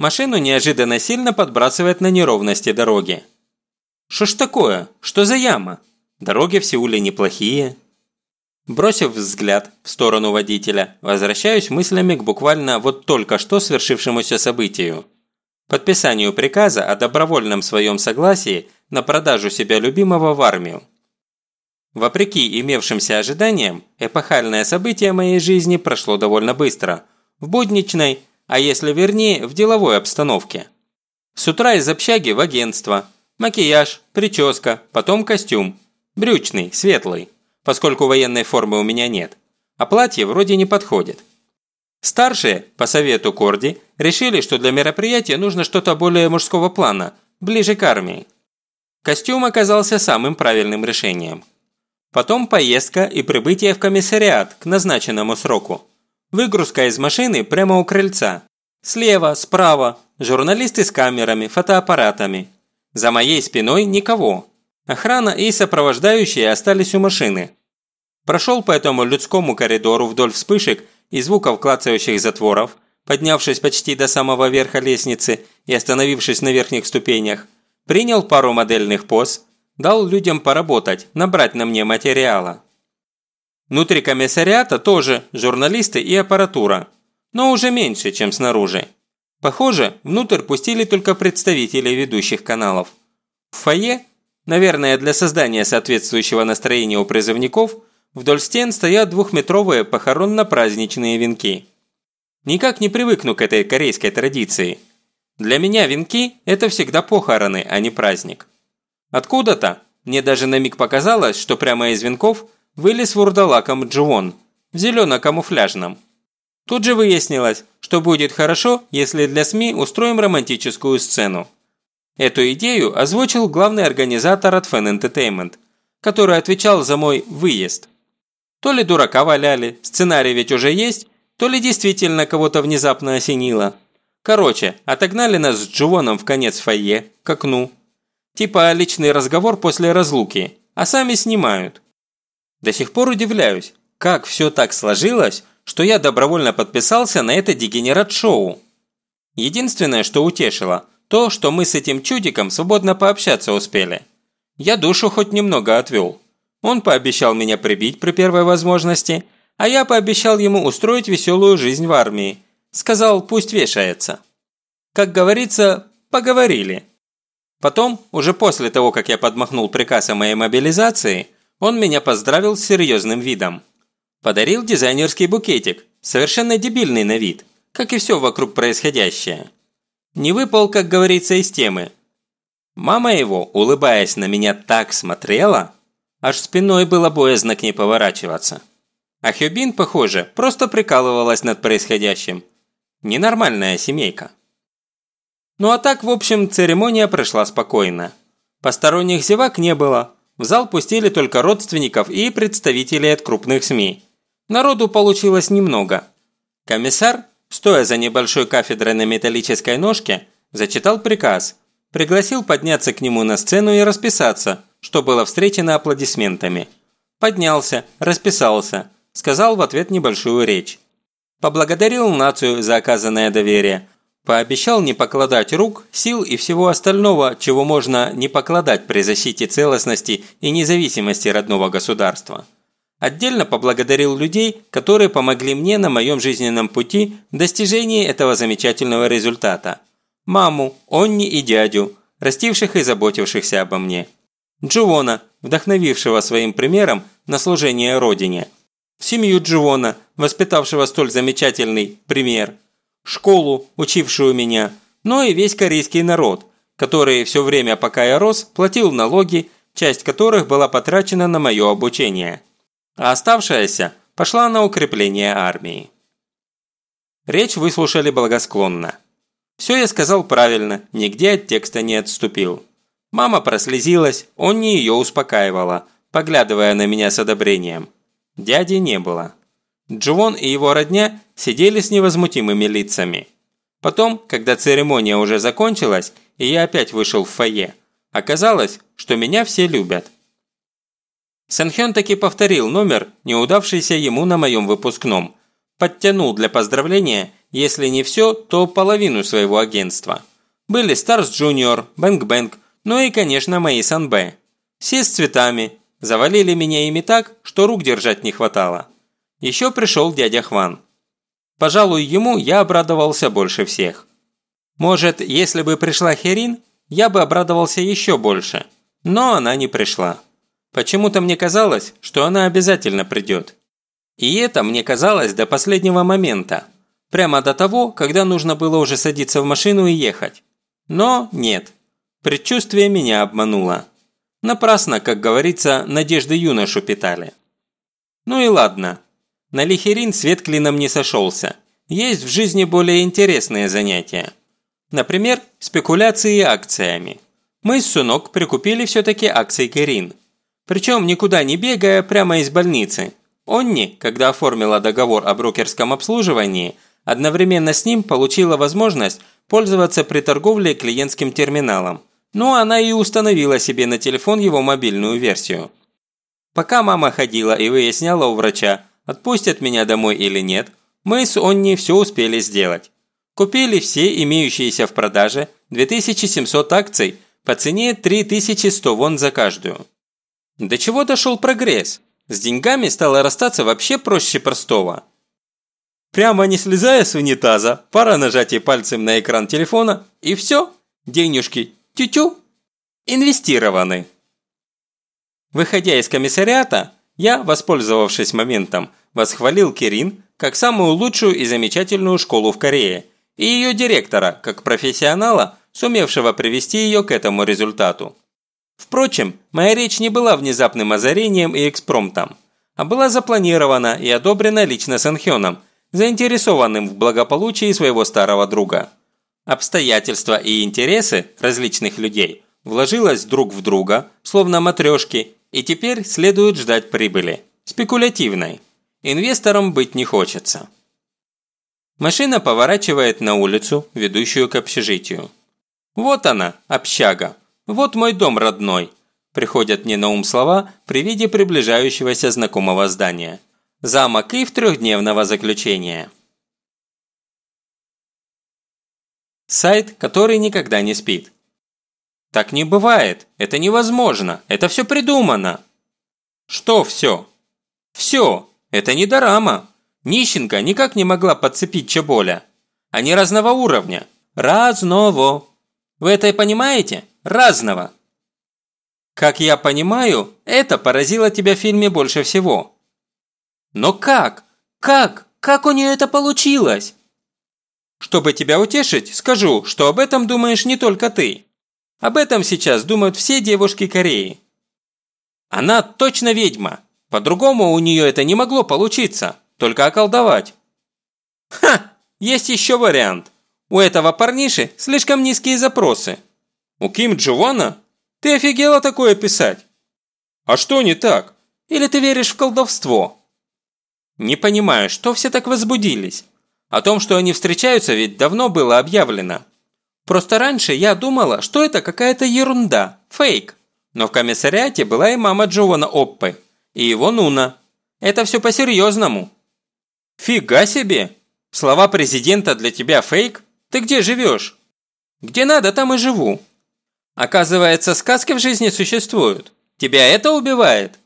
Машину неожиданно сильно подбрасывает на неровности дороги. Что ж такое? Что за яма? Дороги в Сеуле неплохие. Бросив взгляд в сторону водителя, возвращаюсь мыслями к буквально вот только что свершившемуся событию. Подписанию приказа о добровольном своем согласии на продажу себя любимого в армию. Вопреки имевшимся ожиданиям, эпохальное событие моей жизни прошло довольно быстро. В будничной, а если вернее, в деловой обстановке. С утра из общаги в агентство. Макияж, прическа, потом костюм. Брючный, светлый поскольку военной формы у меня нет, а платье вроде не подходит. Старшие, по совету Корди, решили, что для мероприятия нужно что-то более мужского плана, ближе к армии. Костюм оказался самым правильным решением. Потом поездка и прибытие в комиссариат к назначенному сроку. Выгрузка из машины прямо у крыльца. Слева, справа, журналисты с камерами, фотоаппаратами. За моей спиной никого. Охрана и сопровождающие остались у машины. Прошел по этому людскому коридору вдоль вспышек и звуков клацающих затворов, поднявшись почти до самого верха лестницы и остановившись на верхних ступенях, принял пару модельных поз, дал людям поработать, набрать на мне материала. Внутри комиссариата тоже журналисты и аппаратура, но уже меньше, чем снаружи. Похоже, внутрь пустили только представителей ведущих каналов. В фойе, наверное, для создания соответствующего настроения у призывников – Вдоль стен стоят двухметровые похоронно-праздничные венки. Никак не привыкну к этой корейской традиции. Для меня венки – это всегда похороны, а не праздник. Откуда-то, мне даже на миг показалось, что прямо из венков вылез вурдалаком Джуон в зелено-камуфляжном. Тут же выяснилось, что будет хорошо, если для СМИ устроим романтическую сцену. Эту идею озвучил главный организатор от Fan Entertainment, который отвечал за мой выезд. То ли дурака валяли, сценарий ведь уже есть, то ли действительно кого-то внезапно осенило. Короче, отогнали нас с Дживоном в конец фойе, к окну. Типа личный разговор после разлуки, а сами снимают. До сих пор удивляюсь, как все так сложилось, что я добровольно подписался на это дегенерат-шоу. Единственное, что утешило, то, что мы с этим чудиком свободно пообщаться успели. Я душу хоть немного отвел. Он пообещал меня прибить при первой возможности, а я пообещал ему устроить веселую жизнь в армии. Сказал, пусть вешается. Как говорится, поговорили. Потом, уже после того, как я подмахнул приказ о моей мобилизации, он меня поздравил с серьезным видом. Подарил дизайнерский букетик, совершенно дебильный на вид, как и все вокруг происходящее. Не выпал, как говорится, из темы. Мама его, улыбаясь на меня, так смотрела, Аж спиной было боязно к ней поворачиваться. А Хюбин, похоже, просто прикалывалась над происходящим. Ненормальная семейка. Ну а так, в общем, церемония прошла спокойно. Посторонних зевак не было. В зал пустили только родственников и представителей от крупных СМИ. Народу получилось немного. Комиссар, стоя за небольшой кафедрой на металлической ножке, зачитал приказ. Пригласил подняться к нему на сцену и расписаться – что было встречено аплодисментами. Поднялся, расписался, сказал в ответ небольшую речь. Поблагодарил нацию за оказанное доверие, пообещал не покладать рук, сил и всего остального, чего можно не покладать при защите целостности и независимости родного государства. Отдельно поблагодарил людей, которые помогли мне на моем жизненном пути в достижении этого замечательного результата. Маму, Онни и дядю, растивших и заботившихся обо мне. Дживона, вдохновившего своим примером на служение Родине. Семью Дживона, воспитавшего столь замечательный пример. Школу, учившую меня. Но и весь корейский народ, который все время, пока я рос, платил налоги, часть которых была потрачена на мое обучение. А оставшаяся пошла на укрепление армии. Речь выслушали благосклонно. Все я сказал правильно, нигде от текста не отступил. Мама прослезилась, он не ее успокаивала, поглядывая на меня с одобрением. Дяди не было. Джувон и его родня сидели с невозмутимыми лицами. Потом, когда церемония уже закончилась, и я опять вышел в фойе, оказалось, что меня все любят. Санхён таки повторил номер, неудавшийся ему на моем выпускном, подтянул для поздравления если не все, то половину своего агентства. Были Stars Junior, Bang Bang, ну и, конечно, мои Санбэ. Все с цветами. Завалили меня ими так, что рук держать не хватало. Еще пришел дядя Хван. Пожалуй, ему я обрадовался больше всех. Может, если бы пришла Херин, я бы обрадовался еще больше. Но она не пришла. Почему-то мне казалось, что она обязательно придет. И это мне казалось до последнего момента. Прямо до того, когда нужно было уже садиться в машину и ехать. Но нет. Предчувствие меня обмануло. Напрасно, как говорится, надежды юношу питали. Ну и ладно. На Лихерин свет клином не сошелся. Есть в жизни более интересные занятия. Например, спекуляции акциями. Мы с Сунок прикупили все-таки акции Керин. Причем никуда не бегая, прямо из больницы. Онни, когда оформила договор о брокерском обслуживании, одновременно с ним получила возможность пользоваться при торговле клиентским терминалом. Но она и установила себе на телефон его мобильную версию. Пока мама ходила и выясняла у врача, отпустят меня домой или нет, мы с Онни все успели сделать. Купили все имеющиеся в продаже 2700 акций по цене 3100 вон за каждую. До чего дошел прогресс? С деньгами стало расстаться вообще проще простого. Прямо не слезая с унитаза, пара нажатий пальцем на экран телефона и все, денежки тю-тю, инвестированы. Выходя из комиссариата, я, воспользовавшись моментом, восхвалил Кирин как самую лучшую и замечательную школу в Корее и ее директора как профессионала, сумевшего привести ее к этому результату. Впрочем, моя речь не была внезапным озарением и экспромтом, а была запланирована и одобрена лично Санхёном, заинтересованным в благополучии своего старого друга. Обстоятельства и интересы различных людей вложилось друг в друга, словно матрешки, и теперь следует ждать прибыли. Спекулятивной. Инвестором быть не хочется. Машина поворачивает на улицу, ведущую к общежитию. Вот она, общага. Вот мой дом родной. Приходят мне на ум слова при виде приближающегося знакомого здания. Замок Ив трехдневного заключения. Сайт, который никогда не спит. Так не бывает, это невозможно, это все придумано. Что все? Все, это не дорама. Нищенка никак не могла подцепить Чеболя. Они разного уровня. Разного. Вы это понимаете? Разного. Как я понимаю, это поразило тебя в фильме больше всего. Но как? Как? Как у нее это получилось? Чтобы тебя утешить, скажу, что об этом думаешь не только ты. Об этом сейчас думают все девушки Кореи. Она точно ведьма. По-другому у нее это не могло получиться. Только околдовать. Ха! Есть еще вариант. У этого парниши слишком низкие запросы. У Ким Джована? Ты офигела такое писать? А что не так? Или ты веришь в колдовство? Не понимаю, что все так возбудились? О том, что они встречаются, ведь давно было объявлено. Просто раньше я думала, что это какая-то ерунда, фейк. Но в комиссариате была и мама Джоуана Оппы, и его Нуна. Это все по-серьезному. Фига себе! Слова президента для тебя фейк? Ты где живешь? Где надо, там и живу. Оказывается, сказки в жизни существуют. Тебя это убивает?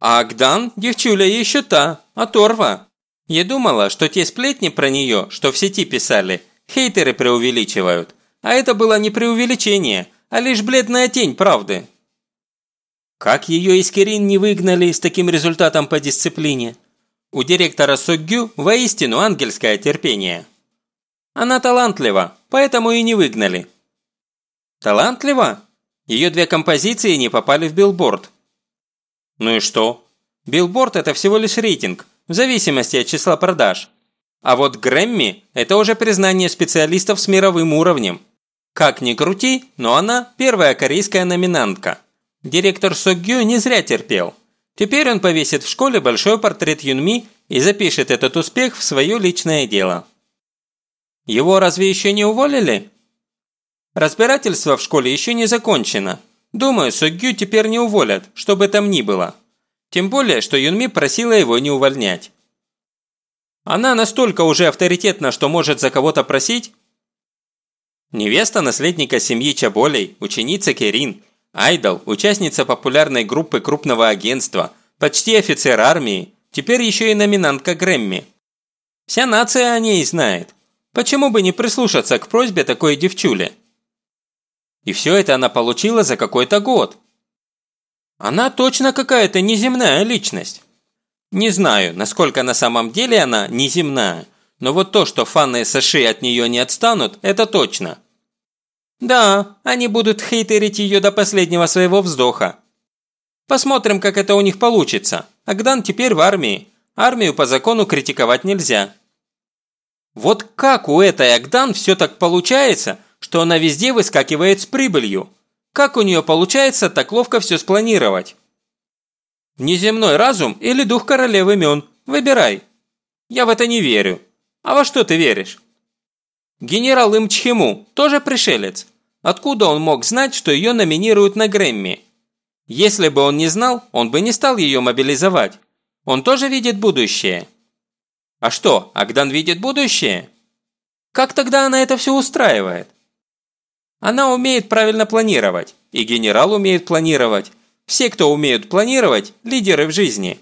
А Агдан девчуля еще та, оторва. Я думала, что те сплетни про нее, что в сети писали, хейтеры преувеличивают. А это было не преувеличение, а лишь бледная тень правды. Как ее из Кирин не выгнали с таким результатом по дисциплине? У директора Соггю воистину ангельское терпение. Она талантлива, поэтому и не выгнали. Талантлива? Ее две композиции не попали в билборд. Ну и что? Билборд – это всего лишь рейтинг, в зависимости от числа продаж. А вот Грэмми – это уже признание специалистов с мировым уровнем. Как ни крути, но она первая корейская номинантка. Директор Соггю не зря терпел. Теперь он повесит в школе большой портрет Юнми и запишет этот успех в свое личное дело. Его разве еще не уволили? Разбирательство в школе еще не закончено. Думаю, Соггю теперь не уволят, что бы там ни было. Тем более, что Юнми просила его не увольнять. Она настолько уже авторитетна, что может за кого-то просить? Невеста наследника семьи Чаболей, ученица Керин, айдол, участница популярной группы крупного агентства, почти офицер армии, теперь еще и номинантка Грэмми. Вся нация о ней знает. Почему бы не прислушаться к просьбе такой девчули? И все это она получила за какой-то год. Она точно какая-то неземная личность. Не знаю, насколько на самом деле она неземная, но вот то, что фаны США от нее не отстанут, это точно. Да, они будут хейтерить ее до последнего своего вздоха. Посмотрим, как это у них получится. Агдан теперь в армии. Армию по закону критиковать нельзя. Вот как у этой Агдан все так получается, что она везде выскакивает с прибылью? Как у нее получается так ловко все спланировать? Неземной разум или дух королевы Мён? Выбирай. Я в это не верю. А во что ты веришь? Генерал Имчхему тоже пришелец. Откуда он мог знать, что ее номинируют на Грэмми? Если бы он не знал, он бы не стал ее мобилизовать. Он тоже видит будущее. А что, Агдан видит будущее? Как тогда она это все устраивает? Она умеет правильно планировать, и генерал умеет планировать. Все, кто умеют планировать, лидеры в жизни.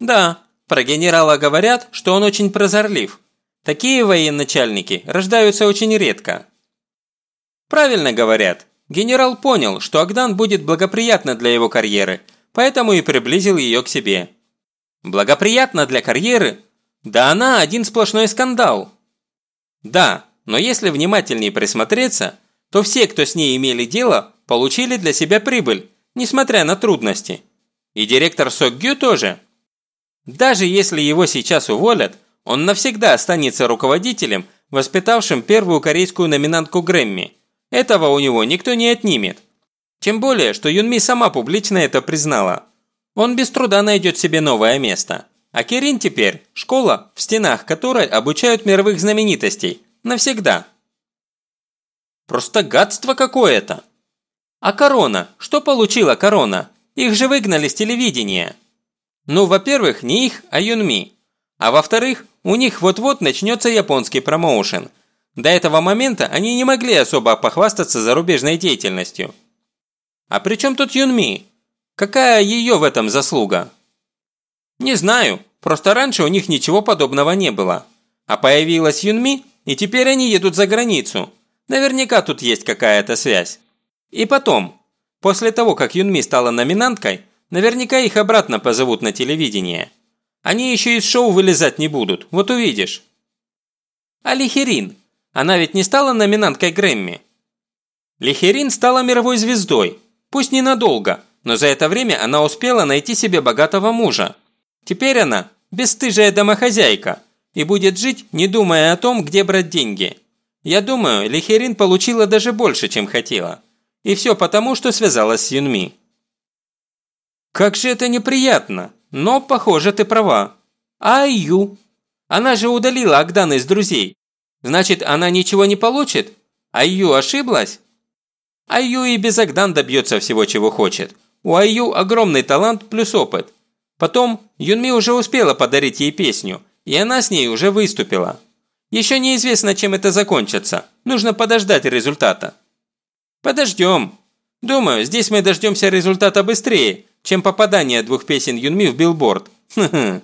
Да, про генерала говорят, что он очень прозорлив. Такие военачальники рождаются очень редко. Правильно говорят. Генерал понял, что Агдан будет благоприятно для его карьеры, поэтому и приблизил ее к себе. Благоприятно для карьеры? Да она один сплошной скандал. Да, но если внимательнее присмотреться, то все, кто с ней имели дело, получили для себя прибыль, несмотря на трудности. И директор Сокгю тоже. Даже если его сейчас уволят, он навсегда останется руководителем, воспитавшим первую корейскую номинантку Грэмми. Этого у него никто не отнимет. Тем более, что Юнми сама публично это признала. Он без труда найдет себе новое место. А Кирин теперь – школа, в стенах которой обучают мировых знаменитостей. Навсегда. Просто гадство какое-то. А корона? Что получила корона? Их же выгнали с телевидения. Ну, во-первых, не их, а Юнми. А во-вторых, у них вот-вот начнется японский промоушен. До этого момента они не могли особо похвастаться зарубежной деятельностью. А при чем тут Юнми? Какая ее в этом заслуга? Не знаю, просто раньше у них ничего подобного не было. А появилась Юнми, и теперь они едут за границу. Наверняка тут есть какая-то связь. И потом, после того, как Юнми стала номинанткой, наверняка их обратно позовут на телевидение. Они еще из шоу вылезать не будут, вот увидишь. А Лихерин? Она ведь не стала номинанткой Грэмми? Лихерин стала мировой звездой, пусть ненадолго, но за это время она успела найти себе богатого мужа. Теперь она бесстыжая домохозяйка и будет жить, не думая о том, где брать деньги. Я думаю, Лихерин получила даже больше, чем хотела. И все потому, что связалась с Юнми. Как же это неприятно, но, похоже, ты права. А Ю? Она же удалила Агдана из друзей. Значит, она ничего не получит? А Ю ошиблась? Аю и без Агдан добьется всего, чего хочет. У Аю огромный талант плюс опыт. Потом Юнми уже успела подарить ей песню, и она с ней уже выступила. Еще неизвестно, чем это закончится. Нужно подождать результата. Подождем. Думаю, здесь мы дождемся результата быстрее, чем попадание двух песен Юнми в билборд. Хм-хм.